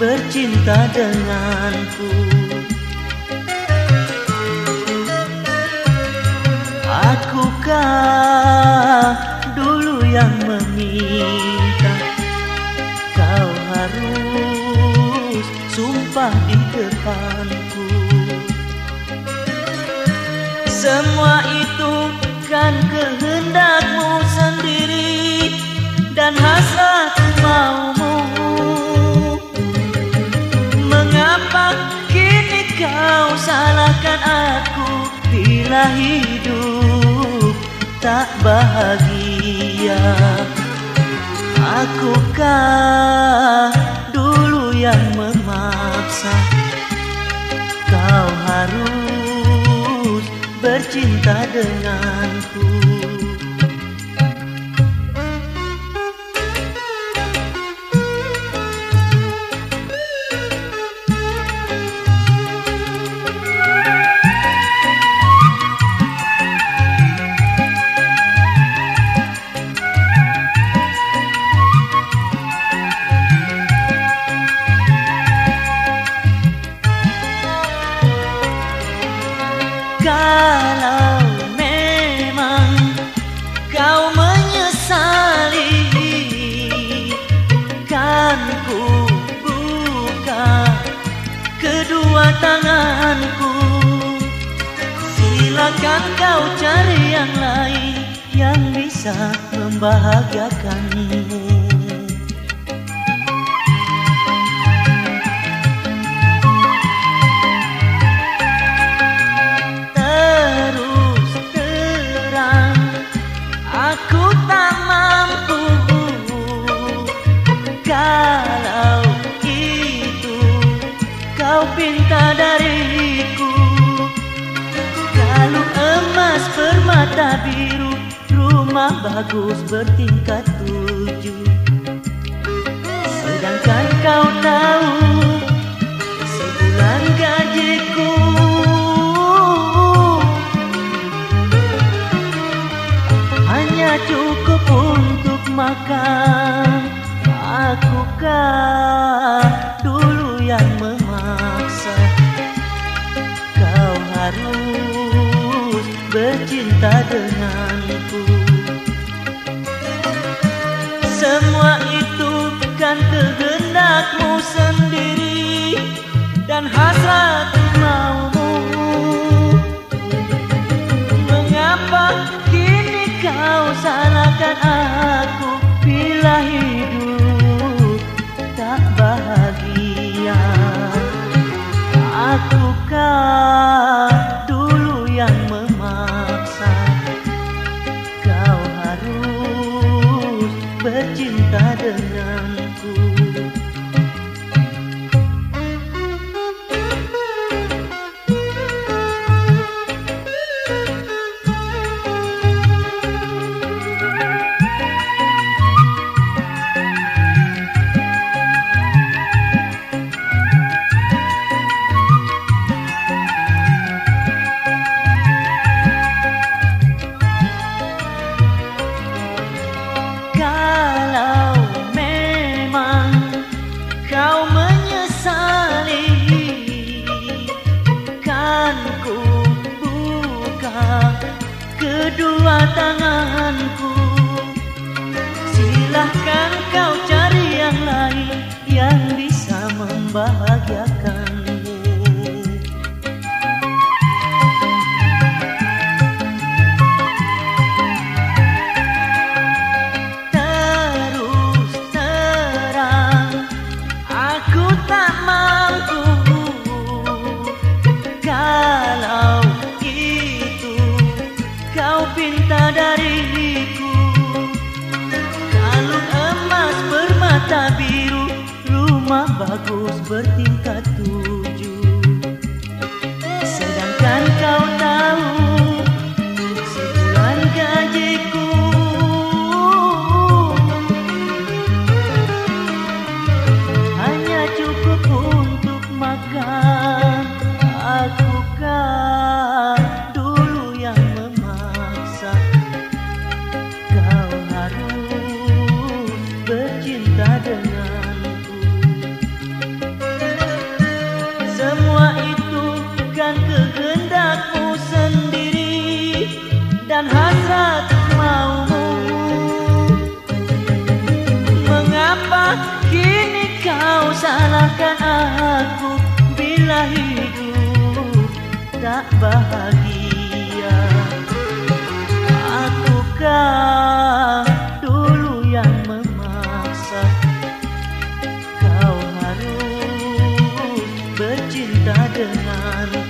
bercinta denganku. Akukah dulu yang meminta Kau harus sumpah di depanku? Semua itu kan kehendakmu Bila hidup tak bahagia. Akukah dulu yang memaksa Kau harus bercinta denganku Silakan kau cari yang lain Yang bisa membahagiakanmu kau pinta dariku emas permata biru Rumah bagus bertingkat tujuh. Sedangkan kau tahu Sebulan gajiku. Hanya cukup untuk makan Akukah dulu bercinta denganku. Semua itu kan kehendakmu bagus bertingkat tujuh hidup tak bahagia. Akukah dulu yang memaksa Kau harus bercinta denganku